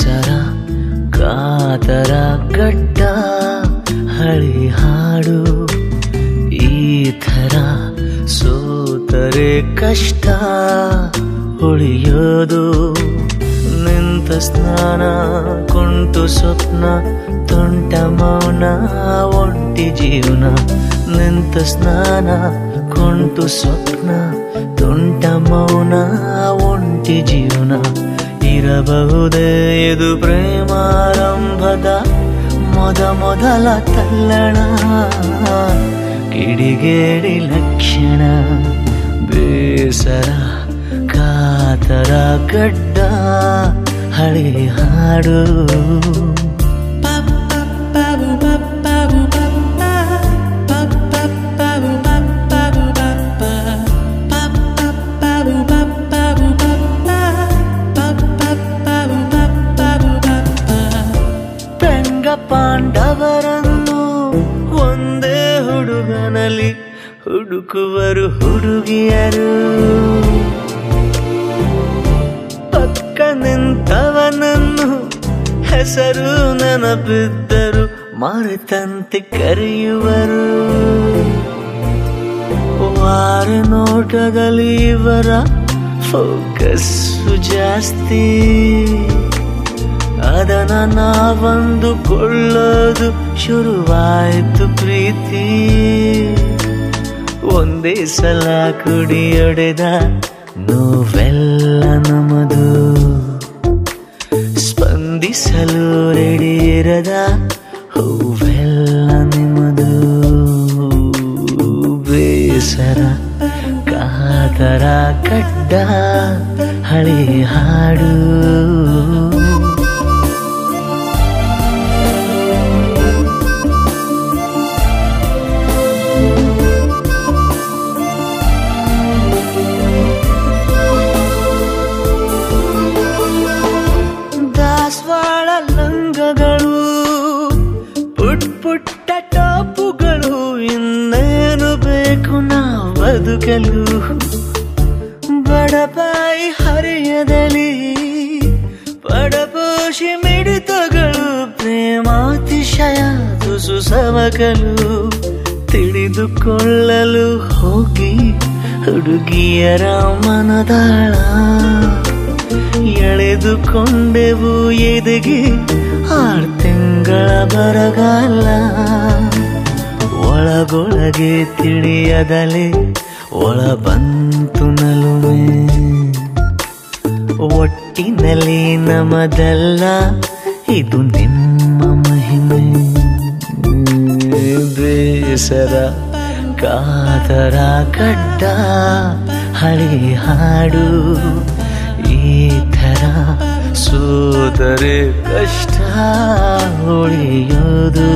ಬೇಸರ ಕಾತರ ಗಡ್ಡ, ಹಳಿ ಹಾಡು ಈ ಥರ ಸೋತರೆ ಕಷ್ಟ, ಉಳಿಯೋದು ನಿಂತ ಸ್ನಾನ, ಕುಂಟು ಸ್ವಪ್ನ, ತುಂಟ ಮೌನ ಒಂಟಿ ಜೀವನ, ನಿಂತ ಸ್ನಾನ, ಕುಂಟು ಸ್ವಪ್ನ, ತುಂಟ ಮೌನ, ಒಂಟಿ ಜೀವನ. ಇರಬಹುದೇ ಇದು ಪ್ರೇಮಾರಂಭದ ಮೊದ ಮೊದಲ ತಲ್ಲಣ. ಕಿಡಿಗೇಡಿ ಲಕ್ಷಣ ಬೇಸರ ಕಾತರ ಗಡ್ಡ ಹಳೆ ಹಾಡು. ಹುಡುಗನಲ್ಲಿ ಹುಡುಕುವರು ಹುಡುಗಿಯರು. ಪಕ್ಕ ನಿಂತವನನ್ನು ಹೆಸರು ನೆನಪಿದ್ದರು ಮರೆತಂತೆ ಕರೆಯುವರು. ವಾರ ನೋಟದಲ್ಲಿ ಇವರ ಫೋಕಸ್ ಜಾಸ್ತಿ. ಅದನ್ನ ನಾವಂದುಕೊಳ್ಳೋದು ಶುರುವಾಯಿತು ಪ್ರೀತಿ. ಒಂದೇ ಸಲ ಕುಡಿಯೊಡೆದ ನೋವೆಲ್ಲ ನಮದು. ಸ್ಪಂದಿಸಲು ರೆಡಿಯಿರದ ಹೂವೆಲ್ಲ ನಿಮ್ಮದು ಬೇಸರ, ಕಾತರ ಕಟ್ಟ ಹಳೆ ಹಾಡು. ಬದುಕಲು ಬಡಪಾಯಿ ಹರಿಯದಲ್ಲಿ ಪಡಪೋಷಿ ಮಿಡಿತಗಳು ಪ್ರೇಮಾತಿಶಯ ತುಸು ಸವಕಲು ತಿಳಿದುಕೊಳ್ಳಲು ಹೋಗಿ ಹುಡುಗಿಯರ ಮನದಾಳ ಎಳೆದುಕೊಂಡೆವು ಎದೆಗೆ ಆರು ತಿಂಗಳ ಬರಗಾಲ. ಒಳಗೊಳಗೆ ತಿಳಿಯದಲೆ ಒಳ ಬಂತು ನಲುವೆ. ಒಟ್ಟಿನಲ್ಲಿ ನಮದಲ್ಲ, ಇದು ನಿಮ್ಮ ಮಹಿಮೆ. ಬೇಸರ ಕಾತರ ಕಡ್ಡ ಹಳಿ ಹಾಡು ಈ ಥರ. ಸೋದರೆ ಕಷ್ಟ ಉಳಿಯೋದು.